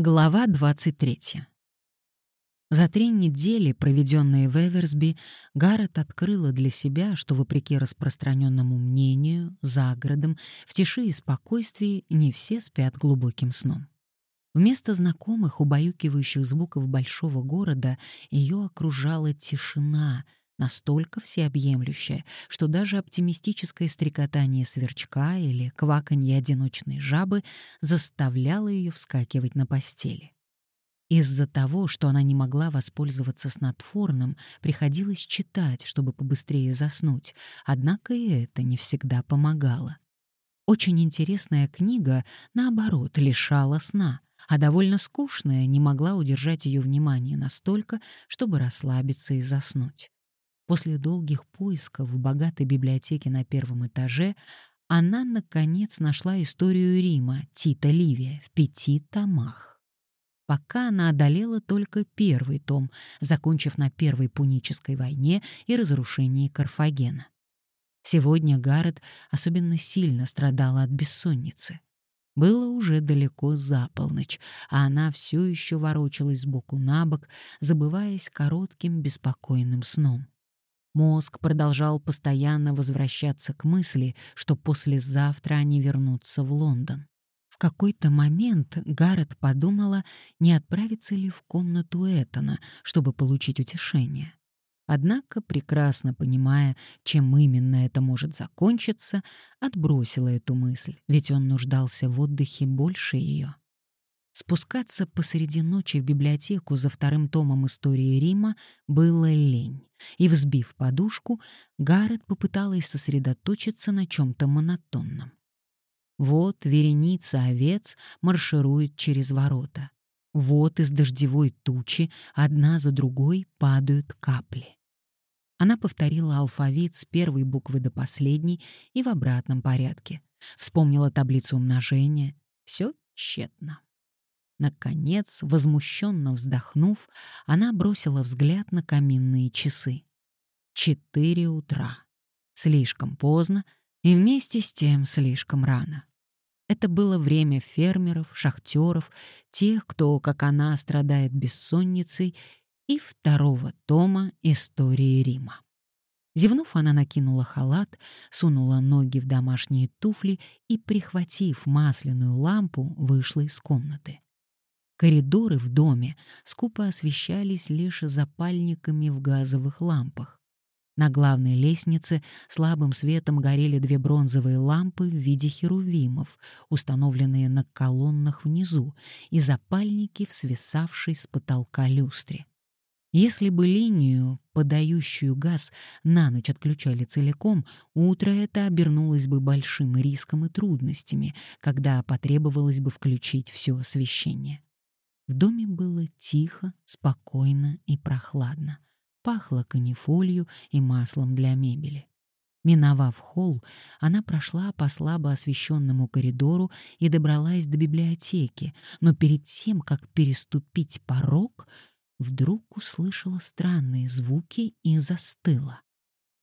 Глава 23. За три недели, проведенные в Эверсби, Гаррет открыла для себя, что, вопреки распространенному мнению, за городом, в тиши и спокойствии не все спят глубоким сном. Вместо знакомых, убаюкивающих звуков большого города ее окружала тишина — настолько всеобъемлющая, что даже оптимистическое стрекотание сверчка или кваканье одиночной жабы заставляло ее вскакивать на постели. Из-за того, что она не могла воспользоваться снотворным, приходилось читать, чтобы побыстрее заснуть, однако и это не всегда помогало. Очень интересная книга, наоборот, лишала сна, а довольно скучная не могла удержать ее внимание настолько, чтобы расслабиться и заснуть. После долгих поисков в богатой библиотеке на первом этаже она, наконец, нашла историю Рима Тита Ливия в пяти томах. Пока она одолела только первый том, закончив на Первой Пунической войне и разрушении Карфагена. Сегодня Гаррет особенно сильно страдала от бессонницы. Было уже далеко за полночь, а она все еще ворочалась сбоку на бок, забываясь коротким беспокойным сном. Мозг продолжал постоянно возвращаться к мысли, что послезавтра они вернутся в Лондон. В какой-то момент Гаррет подумала, не отправиться ли в комнату Этана, чтобы получить утешение. Однако, прекрасно понимая, чем именно это может закончиться, отбросила эту мысль, ведь он нуждался в отдыхе больше ее. Спускаться посреди ночи в библиотеку за вторым томом истории Рима было лень, и, взбив подушку, Гаррет попыталась сосредоточиться на чем-то монотонном. Вот вереница овец марширует через ворота. Вот из дождевой тучи одна за другой падают капли. Она повторила алфавит с первой буквы до последней и в обратном порядке. Вспомнила таблицу умножения. Все тщетно. Наконец, возмущенно вздохнув, она бросила взгляд на каминные часы. Четыре утра. Слишком поздно и вместе с тем слишком рано. Это было время фермеров, шахтеров, тех, кто, как она, страдает бессонницей, и второго тома истории Рима. Зевнув, она накинула халат, сунула ноги в домашние туфли и, прихватив масляную лампу, вышла из комнаты. Коридоры в доме скупо освещались лишь запальниками в газовых лампах. На главной лестнице слабым светом горели две бронзовые лампы в виде херувимов, установленные на колоннах внизу, и запальники в свисавшей с потолка люстре. Если бы линию, подающую газ, на ночь отключали целиком, утро это обернулось бы большим риском и трудностями, когда потребовалось бы включить все освещение. В доме было тихо, спокойно и прохладно. Пахло канифолью и маслом для мебели. Миновав холл, она прошла по слабо освещенному коридору и добралась до библиотеки, но перед тем, как переступить порог, вдруг услышала странные звуки и застыла.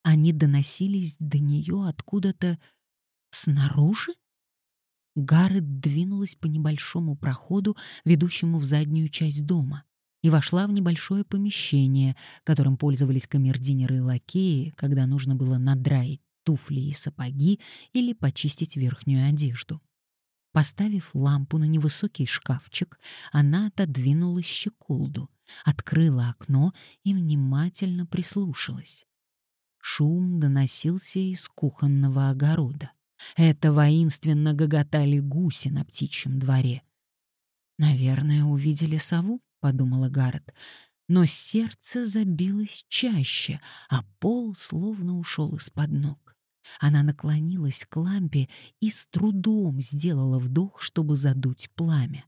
Они доносились до нее откуда-то снаружи? Гаррет двинулась по небольшому проходу, ведущему в заднюю часть дома, и вошла в небольшое помещение, которым пользовались камердинеры и лакеи, когда нужно было надраить туфли и сапоги или почистить верхнюю одежду. Поставив лампу на невысокий шкафчик, она отодвинула щеколду, открыла окно и внимательно прислушалась. Шум доносился из кухонного огорода. Это воинственно гоготали гуси на птичьем дворе. «Наверное, увидели сову», — подумала Гаррет. Но сердце забилось чаще, а пол словно ушел из-под ног. Она наклонилась к лампе и с трудом сделала вдох, чтобы задуть пламя.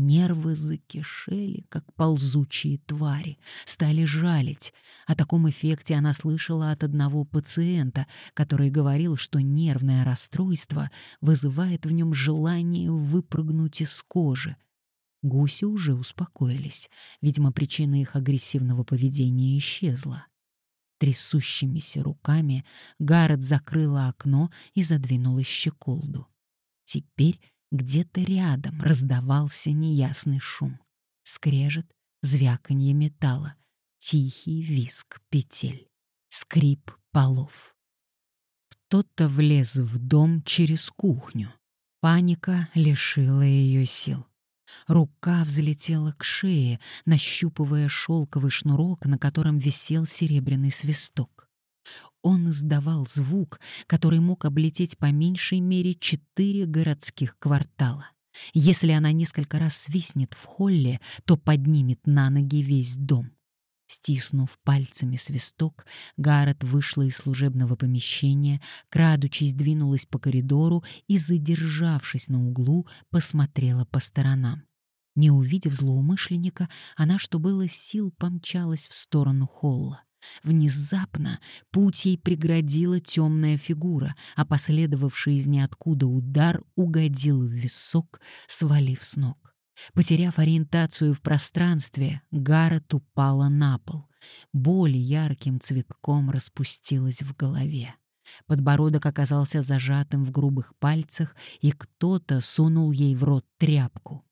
Нервы закишели, как ползучие твари, стали жалить. О таком эффекте она слышала от одного пациента, который говорил, что нервное расстройство вызывает в нем желание выпрыгнуть из кожи. Гуси уже успокоились. Видимо, причина их агрессивного поведения исчезла. Трясущимися руками Гаррет закрыла окно и задвинула щеколду. Теперь где-то рядом раздавался неясный шум. Скрежет, звяканье металла, тихий виск петель, скрип полов. Кто-то влез в дом через кухню. Паника лишила ее сил. Рука взлетела к шее, нащупывая шелковый шнурок, на котором висел серебряный свисток. Он издавал звук, который мог облететь по меньшей мере четыре городских квартала. Если она несколько раз свистнет в холле, то поднимет на ноги весь дом. Стиснув пальцами свисток, Гаррет вышла из служебного помещения, крадучись двинулась по коридору и, задержавшись на углу, посмотрела по сторонам. Не увидев злоумышленника, она, что было сил, помчалась в сторону холла. Внезапно путь ей преградила темная фигура, а последовавший из ниоткуда удар угодил в висок, свалив с ног. Потеряв ориентацию в пространстве, Гаррет упала на пол. Боль ярким цветком распустилась в голове. Подбородок оказался зажатым в грубых пальцах, и кто-то сунул ей в рот тряпку.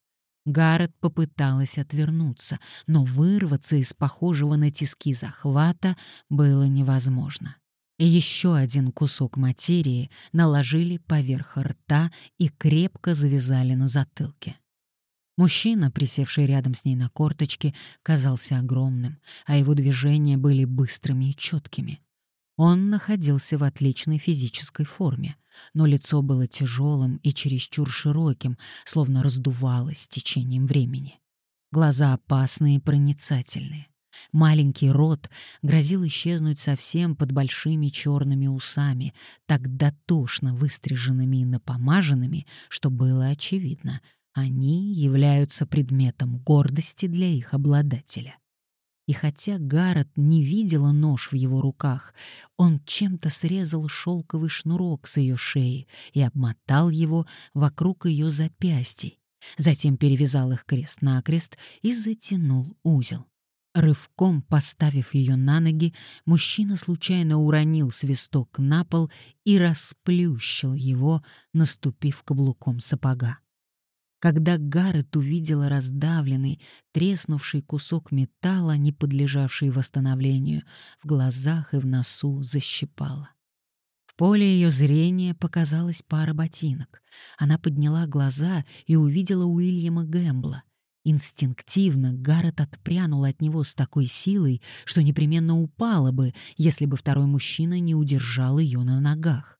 Гаррет попыталась отвернуться, но вырваться из похожего на тиски захвата было невозможно. Еще один кусок материи наложили поверх рта и крепко завязали на затылке. Мужчина, присевший рядом с ней на корточке, казался огромным, а его движения были быстрыми и четкими. Он находился в отличной физической форме, но лицо было тяжелым и чересчур широким, словно раздувалось с течением времени. Глаза опасные и проницательные. Маленький рот грозил исчезнуть совсем под большими черными усами, так дотошно выстриженными и напомаженными, что было очевидно — они являются предметом гордости для их обладателя. И хотя Гаррет не видела нож в его руках, он чем-то срезал шелковый шнурок с ее шеи и обмотал его вокруг ее запястий, затем перевязал их крест-накрест и затянул узел. Рывком поставив ее на ноги, мужчина случайно уронил свисток на пол и расплющил его, наступив каблуком сапога. Когда Гаррет увидела раздавленный, треснувший кусок металла, не подлежавший восстановлению, в глазах и в носу защипала. В поле ее зрения показалась пара ботинок. Она подняла глаза и увидела Уильяма Гэмбла. Инстинктивно Гаррет отпрянул от него с такой силой, что непременно упала бы, если бы второй мужчина не удержал ее на ногах.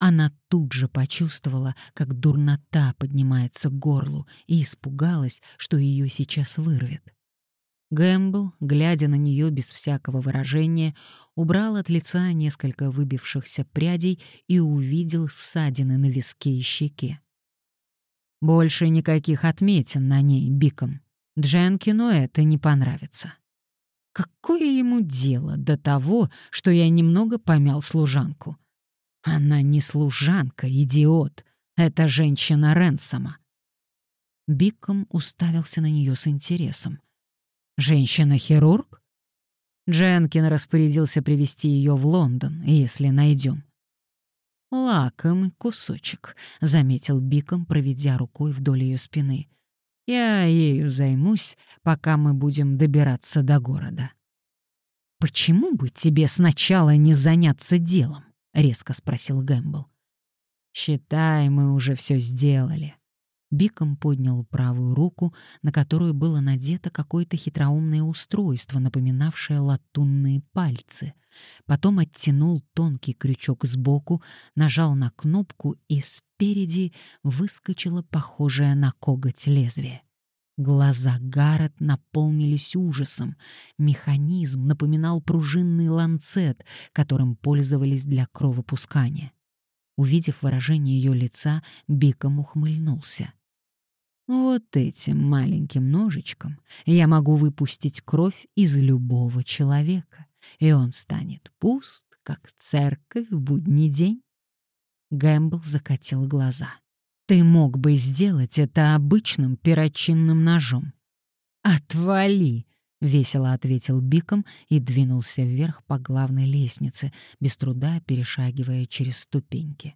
Она тут же почувствовала, как дурнота поднимается к горлу, и испугалась, что ее сейчас вырвет. Гэмбл, глядя на нее без всякого выражения, убрал от лица несколько выбившихся прядей и увидел ссадины на виске и щеке. «Больше никаких отметин на ней, Биком. Дженкину это не понравится. Какое ему дело до того, что я немного помял служанку?» Она не служанка, идиот. Это женщина Ренсома. Биком уставился на нее с интересом. «Женщина-хирург?» Дженкин распорядился привести ее в Лондон, если найдем. «Лакомый кусочек», — заметил Биком, проведя рукой вдоль ее спины. «Я ею займусь, пока мы будем добираться до города». «Почему бы тебе сначала не заняться делом?» — резко спросил Гэмбл. «Считай, мы уже все сделали». Биком поднял правую руку, на которую было надето какое-то хитроумное устройство, напоминавшее латунные пальцы. Потом оттянул тонкий крючок сбоку, нажал на кнопку, и спереди выскочило похожее на коготь лезвие. Глаза Гаррет наполнились ужасом. Механизм напоминал пружинный ланцет, которым пользовались для кровопускания. Увидев выражение ее лица, Биком ухмыльнулся. «Вот этим маленьким ножичком я могу выпустить кровь из любого человека, и он станет пуст, как церковь в будний день». Гэмбл закатил глаза. Ты мог бы сделать это обычным перочинным ножом. Отвали, весело ответил Биком и двинулся вверх по главной лестнице, без труда перешагивая через ступеньки.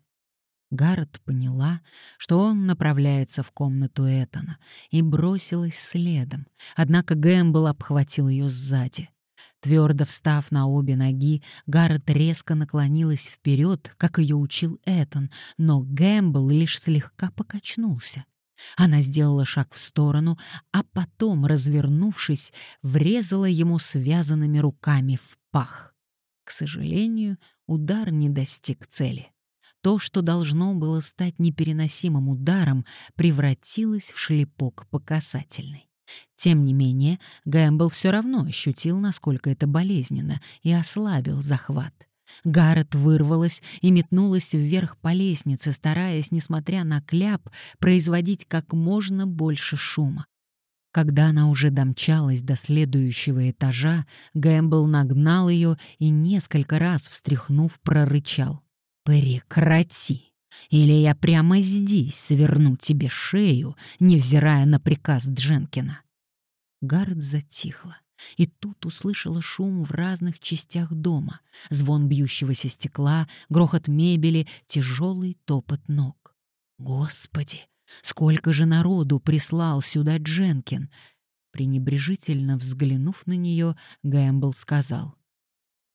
Гаррет поняла, что он направляется в комнату Этана, и бросилась следом, однако Гэмбл обхватил ее сзади. Твердо встав на обе ноги, Гаррет резко наклонилась вперед, как ее учил Этан, но Гэмбл лишь слегка покачнулся. Она сделала шаг в сторону, а потом, развернувшись, врезала ему связанными руками в пах. К сожалению, удар не достиг цели. То, что должно было стать непереносимым ударом, превратилось в шлепок по касательной. Тем не менее, Гэмбл все равно ощутил, насколько это болезненно, и ослабил захват. Гаррет вырвалась и метнулась вверх по лестнице, стараясь, несмотря на кляп, производить как можно больше шума. Когда она уже домчалась до следующего этажа, Гэмбл нагнал ее и несколько раз, встряхнув, прорычал. «Прекрати! Или я прямо здесь сверну тебе шею, невзирая на приказ Дженкина!» Гаррет затихла и тут услышала шум в разных частях дома, звон бьющегося стекла, грохот мебели, тяжелый топот ног. Господи, сколько же народу прислал сюда Дженкин! Пренебрежительно взглянув на нее, Гэмбл сказал.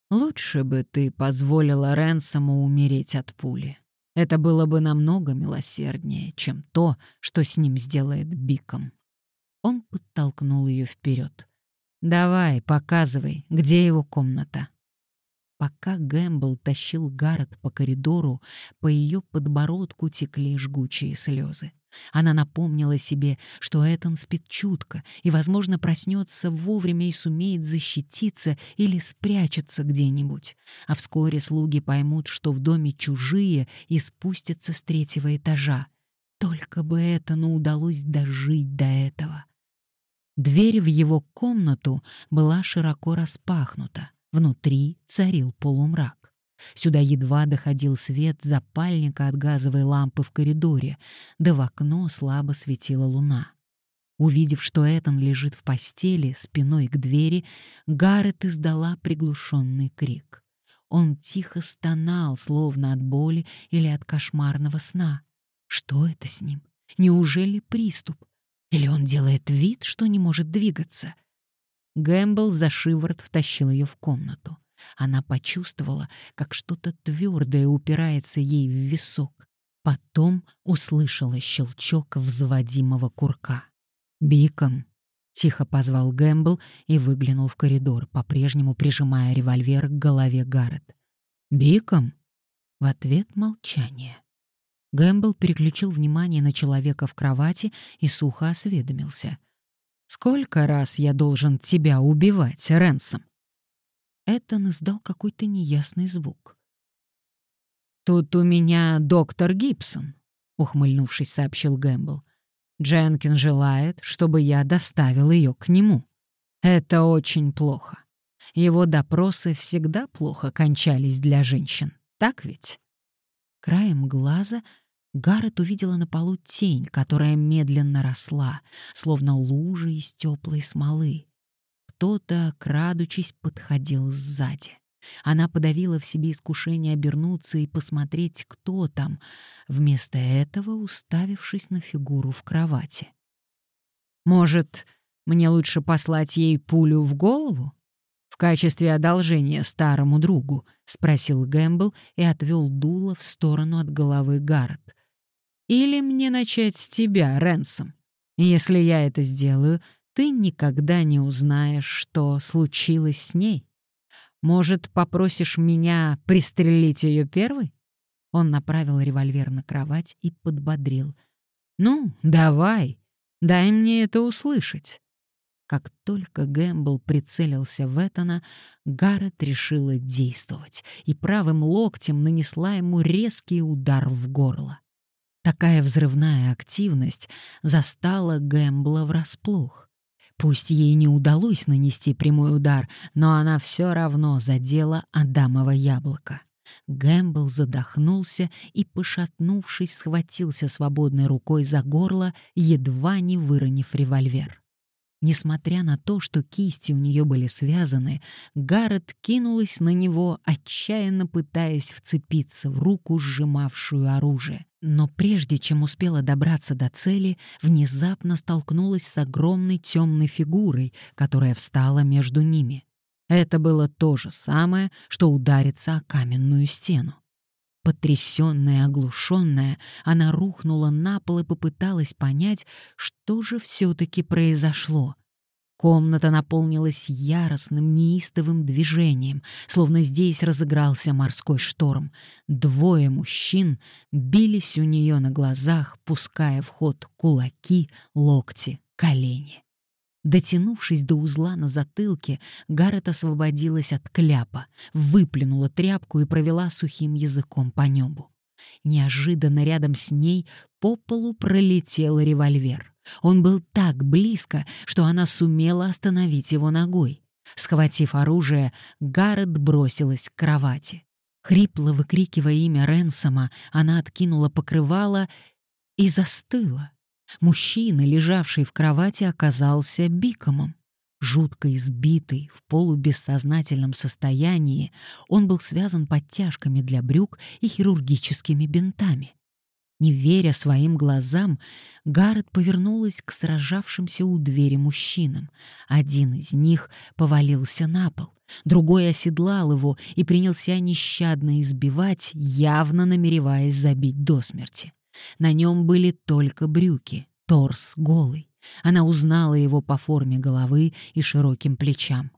«Лучше бы ты позволила Ренсому умереть от пули. Это было бы намного милосерднее, чем то, что с ним сделает Биком». Он подтолкнул ее вперед. «Давай, показывай, где его комната». Пока Гэмбл тащил Гаррет по коридору, по ее подбородку текли жгучие слезы. Она напомнила себе, что Этан спит чутко и, возможно, проснется вовремя и сумеет защититься или спрячется где-нибудь. А вскоре слуги поймут, что в доме чужие и спустятся с третьего этажа. Только бы Этану удалось дожить до этого. Дверь в его комнату была широко распахнута. Внутри царил полумрак. Сюда едва доходил свет запальника от газовой лампы в коридоре, да в окно слабо светила луна. Увидев, что Этан лежит в постели, спиной к двери, Гаррет издала приглушенный крик. Он тихо стонал, словно от боли или от кошмарного сна. Что это с ним? Неужели приступ? Или он делает вид, что не может двигаться? Гэмбл за шиворот втащил ее в комнату. Она почувствовала, как что-то твердое упирается ей в висок. Потом услышала щелчок взводимого курка. «Биком!» — тихо позвал Гэмбл и выглянул в коридор, по-прежнему прижимая револьвер к голове Гаррет. «Биком?» В ответ молчание. Гэмбл переключил внимание на человека в кровати и сухо осведомился. «Сколько раз я должен тебя убивать, Ренсом?» Этон издал какой-то неясный звук. «Тут у меня доктор Гибсон», — ухмыльнувшись, сообщил Гэмбл. «Дженкин желает, чтобы я доставил ее к нему. Это очень плохо. Его допросы всегда плохо кончались для женщин, так ведь?» Краем глаза Гаррет увидела на полу тень, которая медленно росла, словно лужа из теплой смолы. Кто-то, крадучись, подходил сзади. Она подавила в себе искушение обернуться и посмотреть, кто там, вместо этого уставившись на фигуру в кровати. «Может, мне лучше послать ей пулю в голову?» в качестве одолжения старому другу?» — спросил Гэмбл и отвел дуло в сторону от головы Гаррет. «Или мне начать с тебя, Ренсом? Если я это сделаю, ты никогда не узнаешь, что случилось с ней. Может, попросишь меня пристрелить ее первой?» Он направил револьвер на кровать и подбодрил. «Ну, давай, дай мне это услышать». Как только Гэмбл прицелился в Этана, Гаррет решила действовать и правым локтем нанесла ему резкий удар в горло. Такая взрывная активность застала Гэмбла врасплох. Пусть ей не удалось нанести прямой удар, но она все равно задела Адамово яблоко. Гэмбл задохнулся и, пошатнувшись, схватился свободной рукой за горло, едва не выронив револьвер. Несмотря на то, что кисти у нее были связаны, Гаррет кинулась на него, отчаянно пытаясь вцепиться в руку, сжимавшую оружие. Но прежде чем успела добраться до цели, внезапно столкнулась с огромной темной фигурой, которая встала между ними. Это было то же самое, что удариться о каменную стену. Потрясённая, оглушенная, она рухнула на пол и попыталась понять, что же все-таки произошло. Комната наполнилась яростным, неистовым движением, словно здесь разыгрался морской шторм. Двое мужчин бились у нее на глазах, пуская в ход кулаки, локти, колени. Дотянувшись до узла на затылке, Гаррет освободилась от кляпа, выплюнула тряпку и провела сухим языком по небу. Неожиданно рядом с ней по полу пролетел револьвер. Он был так близко, что она сумела остановить его ногой. Схватив оружие, Гаррет бросилась к кровати. Хрипло выкрикивая имя Ренсома, она откинула покрывало и застыла. Мужчина, лежавший в кровати, оказался Бикомом. Жутко избитый, в полубессознательном состоянии, он был связан подтяжками для брюк и хирургическими бинтами. Не веря своим глазам, Гаррет повернулась к сражавшимся у двери мужчинам. Один из них повалился на пол, другой оседлал его и принялся нещадно избивать, явно намереваясь забить до смерти. На нем были только брюки, торс голый. Она узнала его по форме головы и широким плечам.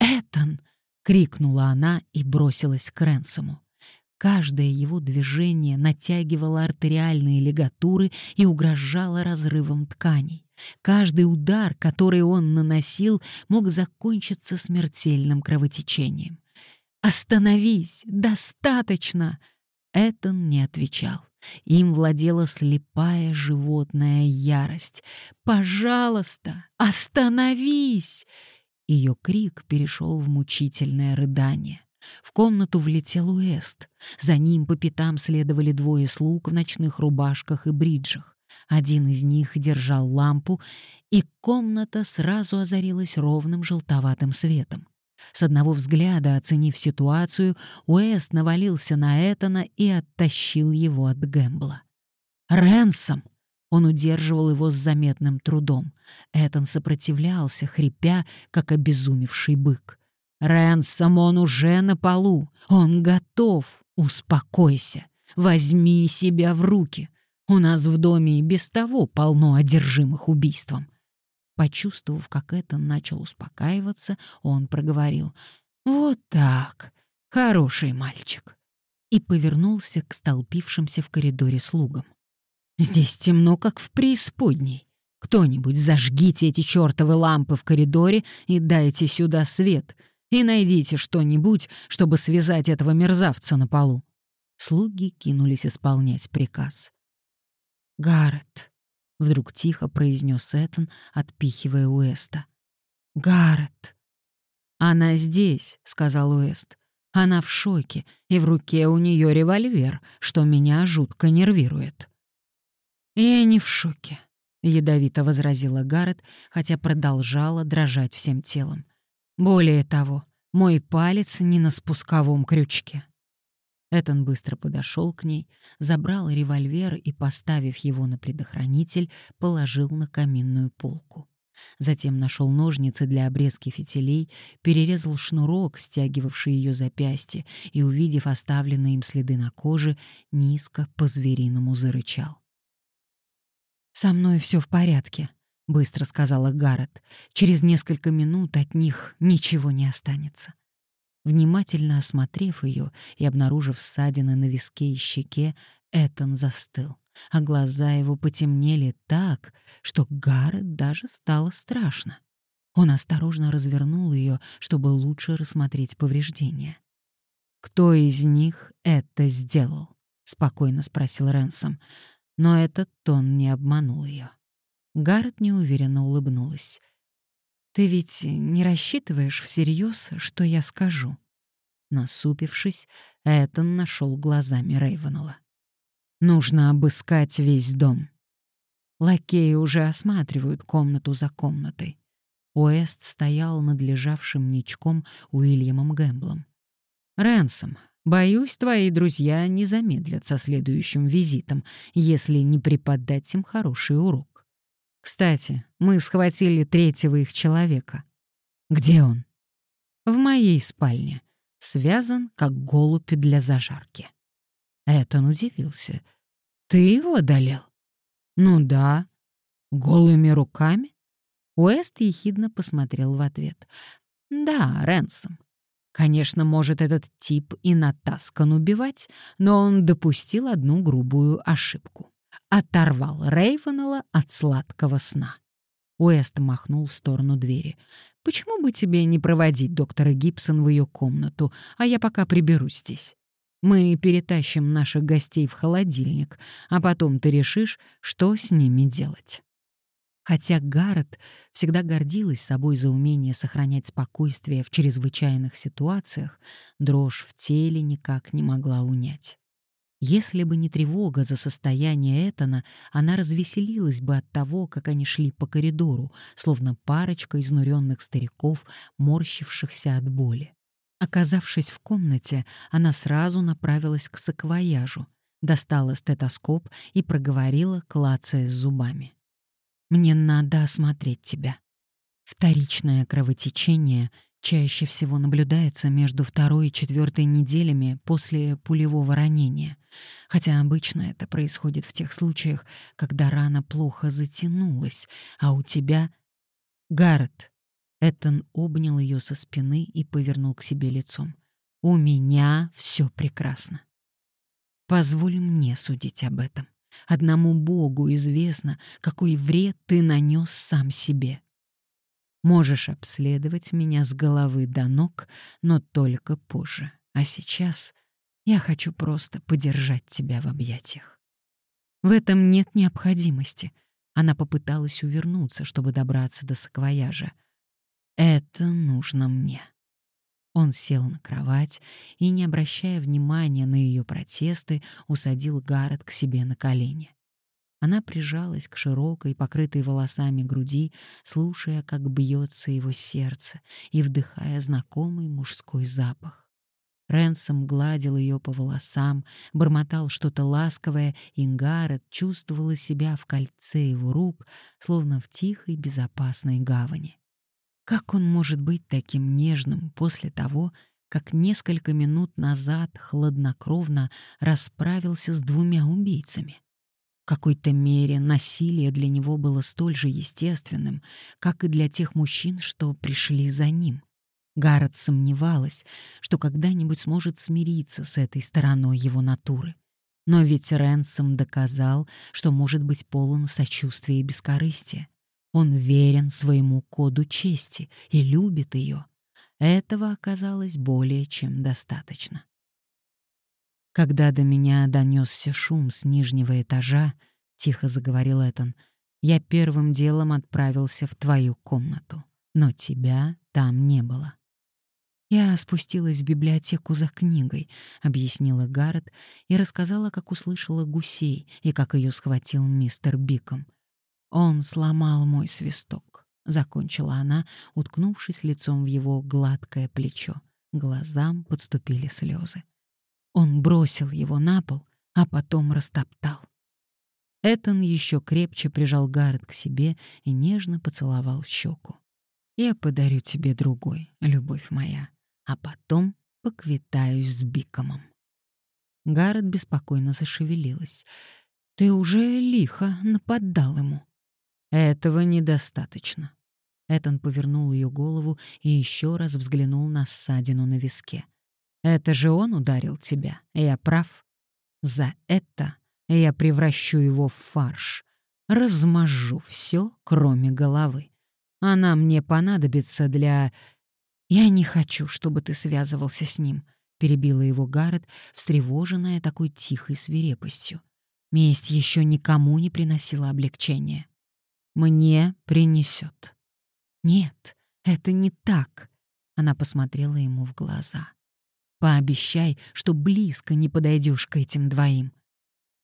«Этан!» — крикнула она и бросилась к Ренсому. Каждое его движение натягивало артериальные лигатуры и угрожало разрывом тканей. Каждый удар, который он наносил, мог закончиться смертельным кровотечением. «Остановись! Достаточно!» Этон не отвечал. Им владела слепая животная ярость. «Пожалуйста, остановись!» Ее крик перешел в мучительное рыдание. В комнату влетел Уэст. За ним по пятам следовали двое слуг в ночных рубашках и бриджах. Один из них держал лампу, и комната сразу озарилась ровным желтоватым светом. С одного взгляда, оценив ситуацию, Уэст навалился на Этана и оттащил его от Гэмбла. «Рэнсом!» Он удерживал его с заметным трудом. Этан сопротивлялся, хрипя, как обезумевший бык. «Рэнсом, он уже на полу! Он готов! Успокойся! Возьми себя в руки! У нас в доме и без того полно одержимых убийством!» Почувствовав, как это начал успокаиваться, он проговорил «Вот так, хороший мальчик» и повернулся к столпившимся в коридоре слугам. «Здесь темно, как в преисподней. Кто-нибудь зажгите эти чертовы лампы в коридоре и дайте сюда свет, и найдите что-нибудь, чтобы связать этого мерзавца на полу». Слуги кинулись исполнять приказ. «Гаррет», — вдруг тихо произнес Этан, отпихивая Уэста. «Гаррет!» «Она здесь», — сказал Уэст. «Она в шоке, и в руке у нее револьвер, что меня жутко нервирует». «Я не в шоке», — ядовито возразила Гаррет, хотя продолжала дрожать всем телом. «Более того, мой палец не на спусковом крючке». Этон быстро подошел к ней, забрал револьвер и, поставив его на предохранитель, положил на каминную полку. Затем нашел ножницы для обрезки фитилей, перерезал шнурок, стягивавший ее запястье, и, увидев оставленные им следы на коже, низко по-звериному зарычал. «Со мной все в порядке», — быстро сказала Гаррет. «Через несколько минут от них ничего не останется». Внимательно осмотрев ее и обнаружив ссадины на виске и щеке, Этан застыл, а глаза его потемнели так, что Гаррет даже стало страшно. Он осторожно развернул ее, чтобы лучше рассмотреть повреждения. «Кто из них это сделал?» — спокойно спросил Ренсом, но этот тон не обманул ее. Гаррет неуверенно улыбнулась. Ты ведь не рассчитываешь всерьез, что я скажу?» Насупившись, Этан нашел глазами Рейвенелла. «Нужно обыскать весь дом». Лакеи уже осматривают комнату за комнатой. Уэст стоял над лежавшим ничком Уильямом Гэмблом. «Рэнсом, боюсь, твои друзья не замедлят со следующим визитом, если не преподать им хороший урок. Кстати, мы схватили третьего их человека. Где он?» «В моей спальне. Связан, как голубь для зажарки». Этон удивился. «Ты его одолел?» «Ну да. Голыми руками?» Уэст ехидно посмотрел в ответ. «Да, Ренсом. Конечно, может этот тип и натаскан убивать, но он допустил одну грубую ошибку. Оторвал Рейвенелла от сладкого сна». Уэст махнул в сторону двери. «Почему бы тебе не проводить доктора Гибсон в ее комнату, а я пока приберусь здесь? Мы перетащим наших гостей в холодильник, а потом ты решишь, что с ними делать». Хотя Гаррет всегда гордилась собой за умение сохранять спокойствие в чрезвычайных ситуациях, дрожь в теле никак не могла унять. Если бы не тревога за состояние Этана, она развеселилась бы от того, как они шли по коридору, словно парочка изнуренных стариков, морщившихся от боли. Оказавшись в комнате, она сразу направилась к саквояжу, достала стетоскоп и проговорила, клацая с зубами. Мне надо осмотреть тебя. Вторичное кровотечение чаще всего наблюдается между второй и четвертой неделями после пулевого ранения, хотя обычно это происходит в тех случаях, когда рана плохо затянулась, а у тебя... Гаррет. Этон обнял ее со спины и повернул к себе лицом. «У меня все прекрасно. Позволь мне судить об этом. Одному Богу известно, какой вред ты нанес сам себе. Можешь обследовать меня с головы до ног, но только позже. А сейчас я хочу просто подержать тебя в объятиях. В этом нет необходимости. Она попыталась увернуться, чтобы добраться до саквояжа. Это нужно мне. Он сел на кровать и, не обращая внимания на ее протесты, усадил Гаррет к себе на колени. Она прижалась к широкой, покрытой волосами груди, слушая, как бьется его сердце и вдыхая знакомый мужской запах. Ренсом гладил ее по волосам, бормотал что-то ласковое, и Гаррет чувствовала себя в кольце его рук, словно в тихой, безопасной гавани. Как он может быть таким нежным после того, как несколько минут назад хладнокровно расправился с двумя убийцами? Какой-то мере насилие для него было столь же естественным, как и для тех мужчин, что пришли за ним. Гаррет сомневалась, что когда-нибудь сможет смириться с этой стороной его натуры. Но ведь Ренсом доказал, что может быть полон сочувствия и бескорыстия. Он верен своему коду чести и любит ее. Этого оказалось более чем достаточно. Когда до меня донесся шум с нижнего этажа, тихо заговорил Этан, я первым делом отправился в твою комнату, но тебя там не было. Я спустилась в библиотеку за книгой, объяснила Гаррет и рассказала, как услышала гусей и как ее схватил мистер Биком. «Он сломал мой свисток», — закончила она, уткнувшись лицом в его гладкое плечо. Глазам подступили слезы. Он бросил его на пол, а потом растоптал. Этон еще крепче прижал Гаррет к себе и нежно поцеловал щеку. «Я подарю тебе другой, любовь моя, а потом поквитаюсь с Бикомом». Гаррет беспокойно зашевелилась. «Ты уже лихо нападал ему». Этого недостаточно. Этон повернул ее голову и еще раз взглянул на ссадину на виске. Это же он ударил тебя, я прав. За это я превращу его в фарш, размажу все, кроме головы. Она мне понадобится для... Я не хочу, чтобы ты связывался с ним, перебила его Гаррет, встревоженная такой тихой свирепостью. Месть еще никому не приносила облегчения мне принесет. Нет, это не так. Она посмотрела ему в глаза. Пообещай, что близко не подойдешь к этим двоим.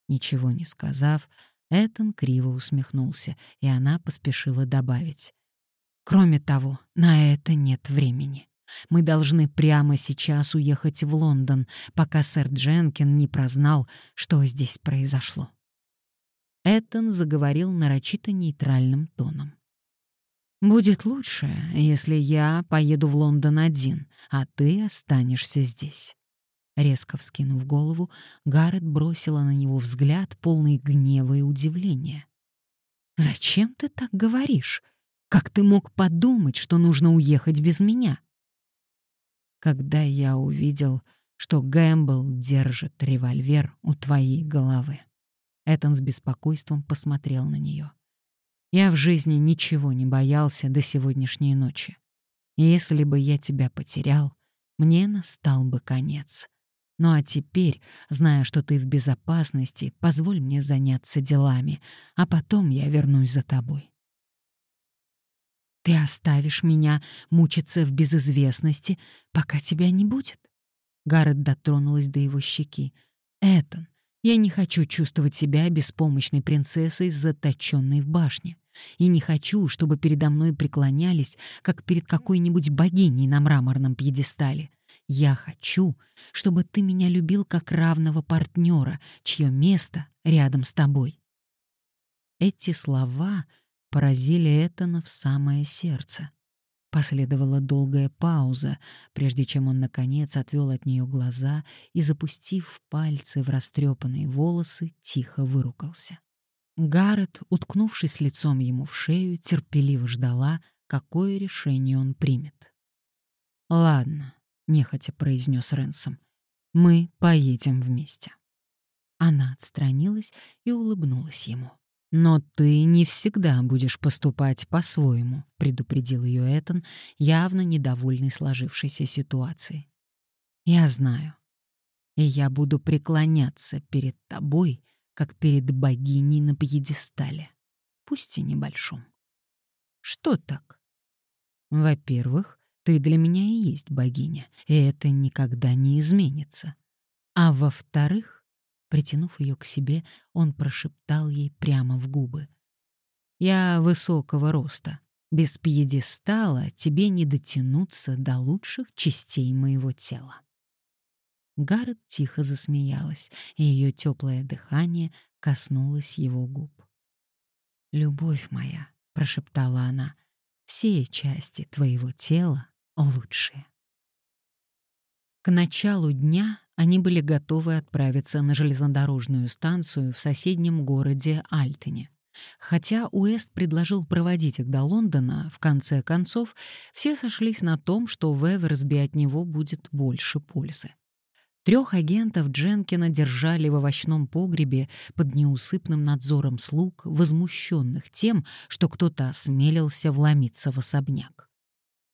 Ничего не сказав, Этон криво усмехнулся, и она поспешила добавить. «Кроме того, на это нет времени. Мы должны прямо сейчас уехать в Лондон, пока сэр Дженкин не прознал, что здесь произошло». Этон заговорил нарочито нейтральным тоном. «Будет лучше, если я поеду в Лондон один, а ты останешься здесь». Резко вскинув голову, Гаррет бросила на него взгляд, полный гнева и удивления. «Зачем ты так говоришь? Как ты мог подумать, что нужно уехать без меня?» Когда я увидел, что Гэмбл держит револьвер у твоей головы. Этон с беспокойством посмотрел на нее. Я в жизни ничего не боялся до сегодняшней ночи. Если бы я тебя потерял, мне настал бы конец. Ну а теперь, зная, что ты в безопасности, позволь мне заняться делами, а потом я вернусь за тобой. Ты оставишь меня мучиться в безызвестности, пока тебя не будет? Гаррет дотронулась до его щеки. Этон, я не хочу чувствовать себя беспомощной принцессой, заточенной в башне. И не хочу, чтобы передо мной преклонялись, как перед какой-нибудь богиней на мраморном пьедестале. Я хочу, чтобы ты меня любил как равного партнера, чье место рядом с тобой. Эти слова поразили Этана в самое сердце. Последовала долгая пауза, прежде чем он, наконец, отвел от нее глаза и, запустив пальцы в растрепанные волосы, тихо выругался. Гаррет, уткнувшись лицом ему в шею, терпеливо ждала, какое решение он примет. «Ладно», — нехотя произнес Ренсом, — «мы поедем вместе». Она отстранилась и улыбнулась ему. «Но ты не всегда будешь поступать по-своему», — предупредил ее Этан, явно недовольный сложившейся ситуацией. «Я знаю. И я буду преклоняться перед тобой, как перед богиней на пьедестале, пусть и небольшом». «Что так?» «Во-первых, ты для меня и есть богиня, и это никогда не изменится. А во-вторых, притянув ее к себе, он прошептал ей прямо в губы. «Я высокого роста. Без пьедестала тебе не дотянуться до лучших частей моего тела». Гаррет тихо засмеялась, и ее теплое дыхание коснулось его губ. «Любовь моя», — прошептала она, — «все части твоего тела лучшие. К началу дня они были готовы отправиться на железнодорожную станцию в соседнем городе Альтене. Хотя Уэст предложил проводить их до Лондона, в конце концов все сошлись на том, что в Эверсби от него будет больше пользы. Трех агентов Дженкина держали в овощном погребе под неусыпным надзором слуг, возмущенных тем, что кто-то осмелился вломиться в особняк.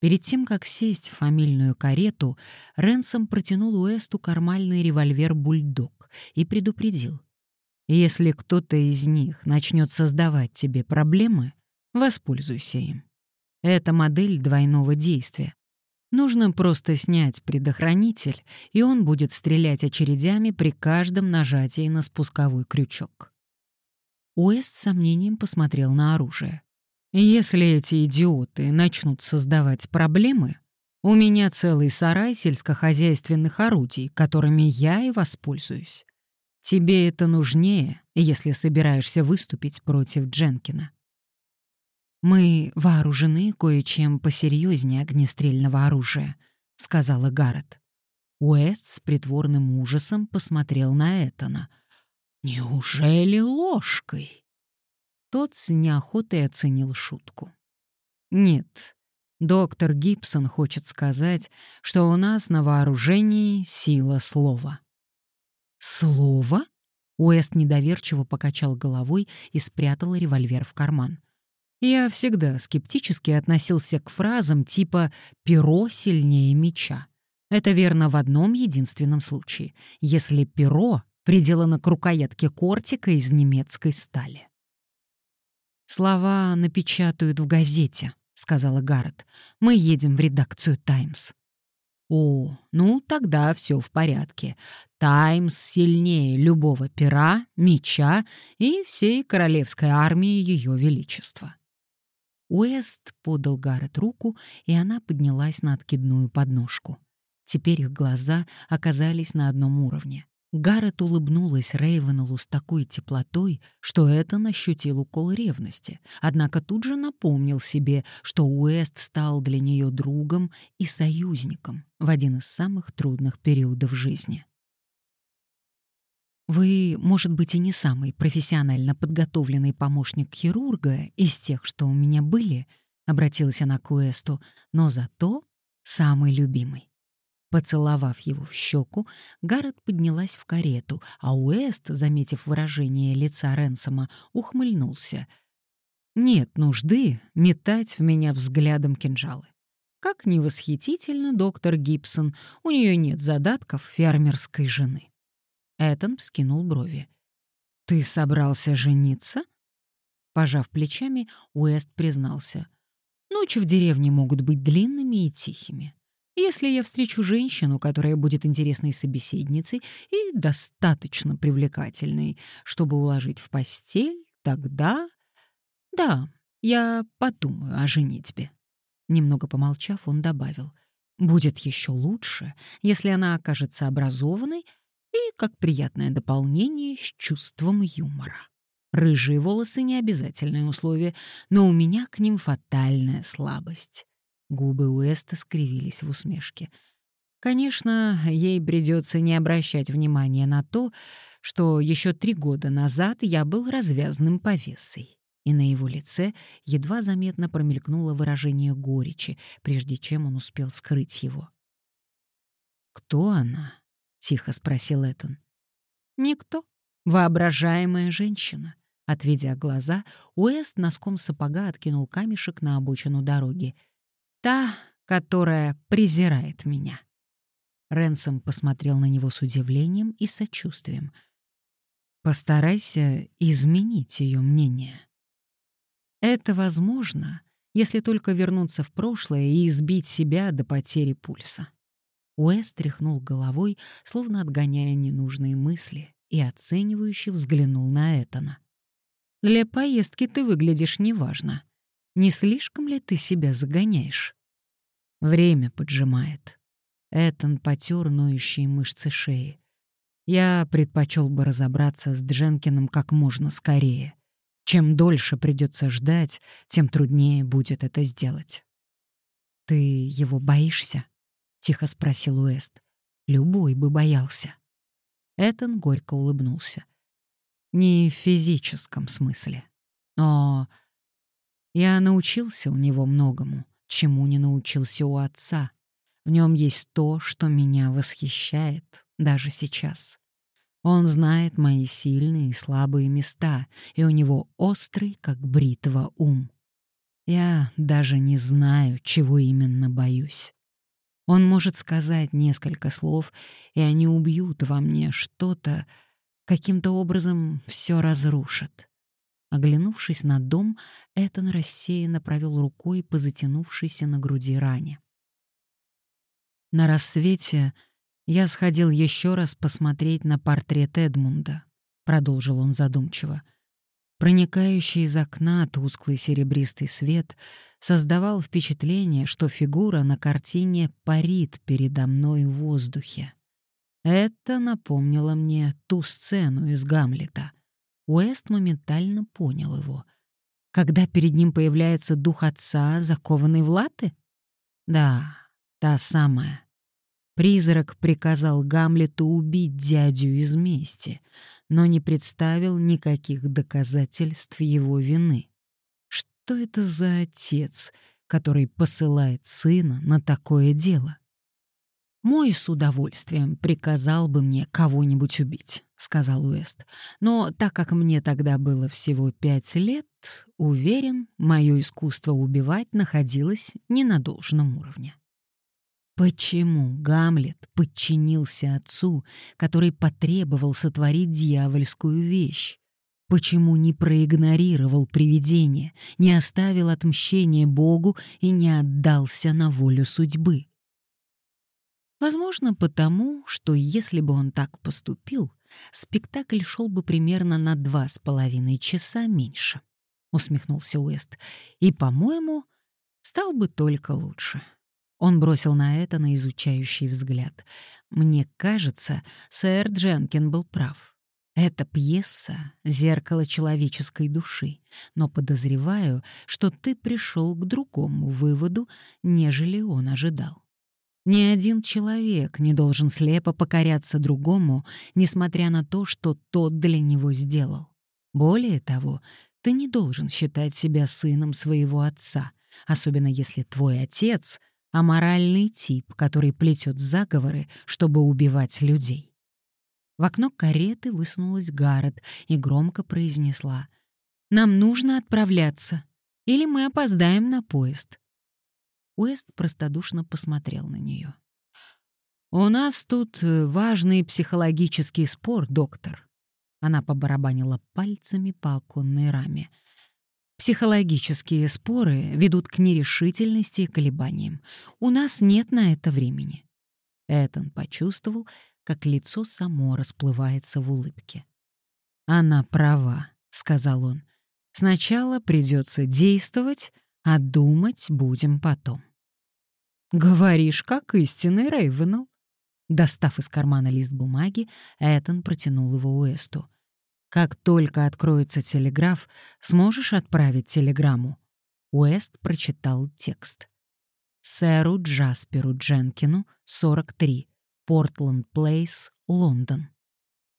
Перед тем, как сесть в фамильную карету, Ренсом протянул Уэсту кармальный револьвер «Бульдог» и предупредил. «Если кто-то из них начнет создавать тебе проблемы, воспользуйся им. Это модель двойного действия. Нужно просто снять предохранитель, и он будет стрелять очередями при каждом нажатии на спусковой крючок». Уэст с сомнением посмотрел на оружие. Если эти идиоты начнут создавать проблемы, у меня целый сарай сельскохозяйственных орудий, которыми я и воспользуюсь. Тебе это нужнее, если собираешься выступить против Дженкина. Мы вооружены кое-чем посерьезнее огнестрельного оружия, сказала Гаррет. Уэст с притворным ужасом посмотрел на Этана. Неужели ложкой? Тот с неохотой оценил шутку. «Нет, доктор Гибсон хочет сказать, что у нас на вооружении сила слова». «Слово?» Уэст недоверчиво покачал головой и спрятал револьвер в карман. Я всегда скептически относился к фразам типа «перо сильнее меча». Это верно в одном единственном случае, если перо приделано к рукоятке кортика из немецкой стали. «Слова напечатают в газете», — сказала Гаррет. «Мы едем в редакцию «Таймс». О, ну тогда все в порядке. Таймс сильнее любого пера, меча и всей королевской армии Ее Величества. Уэст подал Гаррет руку, и она поднялась на откидную подножку. Теперь их глаза оказались на одном уровне. Гаррет улыбнулась Рейвенеллу с такой теплотой, что это ощутил укол ревности, однако тут же напомнил себе, что Уэст стал для нее другом и союзником в один из самых трудных периодов жизни. Вы, может быть, и не самый профессионально подготовленный помощник хирурга из тех, что у меня были, обратилась она к Уэсту, но зато самый любимый. Поцеловав его в щеку, Гаррет поднялась в карету, а Уэст, заметив выражение лица Ренсома, ухмыльнулся. «Нет нужды метать в меня взглядом кинжалы. Как невосхитительно, доктор Гибсон, у нее нет задатков фермерской жены». Этон вскинул брови. «Ты собрался жениться?» Пожав плечами, Уэст признался. «Ночи в деревне могут быть длинными и тихими. Если я встречу женщину, которая будет интересной собеседницей и достаточно привлекательной, чтобы уложить в постель, тогда... Да, я подумаю о женитьбе. Немного помолчав, он добавил. Будет еще лучше, если она окажется образованной и как приятное дополнение с чувством юмора. Рыжие волосы — не обязательное условие, но у меня к ним фатальная слабость. Губы Уэста скривились в усмешке. Конечно, ей придется не обращать внимания на то, что еще три года назад я был развязным повесой. И на его лице едва заметно промелькнуло выражение горечи, прежде чем он успел скрыть его. «Кто она?» — тихо спросил Этон. «Никто. Воображаемая женщина». Отведя глаза, Уэст носком сапога откинул камешек на обочину дороги — Та, которая презирает меня. Ренсом посмотрел на него с удивлением и сочувствием. Постарайся изменить ее мнение. Это возможно, если только вернуться в прошлое и избить себя до потери пульса. Уэс тряхнул головой, словно отгоняя ненужные мысли, и оценивающе взглянул на Этана. «Для поездки ты выглядишь неважно. Не слишком ли ты себя загоняешь? Время поджимает. Этон потер ноющие мышцы шеи. Я предпочел бы разобраться с Дженкиным как можно скорее. Чем дольше придется ждать, тем труднее будет это сделать. «Ты его боишься?» — тихо спросил Уэст. «Любой бы боялся». Этон горько улыбнулся. «Не в физическом смысле, но я научился у него многому, чему не научился у отца. В нем есть то, что меня восхищает даже сейчас. Он знает мои сильные и слабые места, и у него острый, как бритва, ум. Я даже не знаю, чего именно боюсь. Он может сказать несколько слов, и они убьют во мне что-то, каким-то образом все разрушат. Оглянувшись на дом, Этан рассеянно провел рукой по затянувшейся на груди ране. На рассвете я сходил еще раз посмотреть на портрет Эдмунда, продолжил он задумчиво. Проникающий из окна тусклый серебристый свет создавал впечатление, что фигура на картине парит передо мной в воздухе. Это напомнило мне ту сцену из Гамлета — Уэст моментально понял его. Когда перед ним появляется дух отца, закованный в латы? Да, та самая. Призрак приказал Гамлету убить дядю из мести, но не представил никаких доказательств его вины. Что это за отец, который посылает сына на такое дело? «Мой с удовольствием приказал бы мне кого-нибудь убить», — сказал Уэст. «Но так как мне тогда было всего пять лет, уверен, мое искусство убивать находилось не на должном уровне». Почему Гамлет подчинился отцу, который потребовал сотворить дьявольскую вещь? Почему не проигнорировал привидение, не оставил отмщение Богу и не отдался на волю судьбы? Возможно, потому, что если бы он так поступил, спектакль шел бы примерно на два с половиной часа меньше, — усмехнулся Уэст, — и, по-моему, стал бы только лучше. Он бросил на это на изучающий взгляд. Мне кажется, сэр Дженкин был прав. Эта пьеса — зеркало человеческой души, но подозреваю, что ты пришел к другому выводу, нежели он ожидал. Ни один человек не должен слепо покоряться другому, несмотря на то, что тот для него сделал. Более того, ты не должен считать себя сыном своего отца, особенно если твой отец — аморальный тип, который плетет заговоры, чтобы убивать людей. В окно кареты высунулась Гаррет и громко произнесла «Нам нужно отправляться, или мы опоздаем на поезд». Уэст простодушно посмотрел на нее. «У нас тут э, важный психологический спор, доктор». Она побарабанила пальцами по оконной раме. «Психологические споры ведут к нерешительности и колебаниям. У нас нет на это времени». Этон почувствовал, как лицо само расплывается в улыбке. «Она права», — сказал он. «Сначала придется действовать, а думать будем потом». «Говоришь, как истинный Рейвенелл». Достав из кармана лист бумаги, Этан протянул его Уэсту. «Как только откроется телеграф, сможешь отправить телеграмму?» Уэст прочитал текст. «Сэру Джасперу Дженкину, 43, Портленд Плейс, Лондон.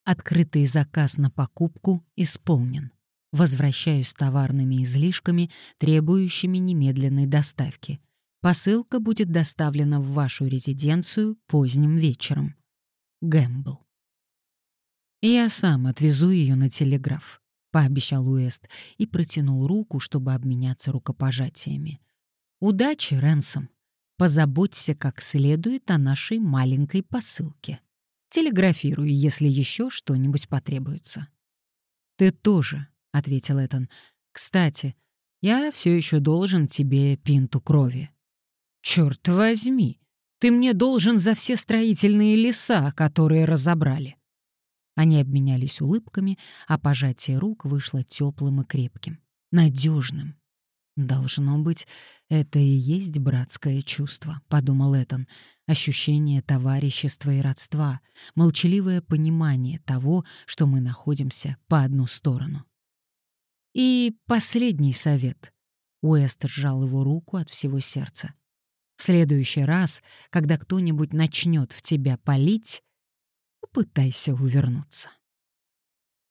Открытый заказ на покупку исполнен. Возвращаюсь с товарными излишками, требующими немедленной доставки. Посылка будет доставлена в вашу резиденцию поздним вечером. Гэмбл. «Я сам отвезу ее на телеграф», — пообещал Уэст и протянул руку, чтобы обменяться рукопожатиями. «Удачи, Ренсом. Позаботься как следует о нашей маленькой посылке. Телеграфируй, если еще что-нибудь потребуется». «Ты тоже», — ответил Этан. «Кстати, я все еще должен тебе пинту крови». «Черт возьми! Ты мне должен за все строительные леса, которые разобрали!» Они обменялись улыбками, а пожатие рук вышло теплым и крепким, надежным. «Должно быть, это и есть братское чувство», — подумал Этан. «Ощущение товарищества и родства, молчаливое понимание того, что мы находимся по одну сторону». «И последний совет». Уэст сжал его руку от всего сердца. В следующий раз, когда кто-нибудь начнет в тебя палить, попытайся увернуться.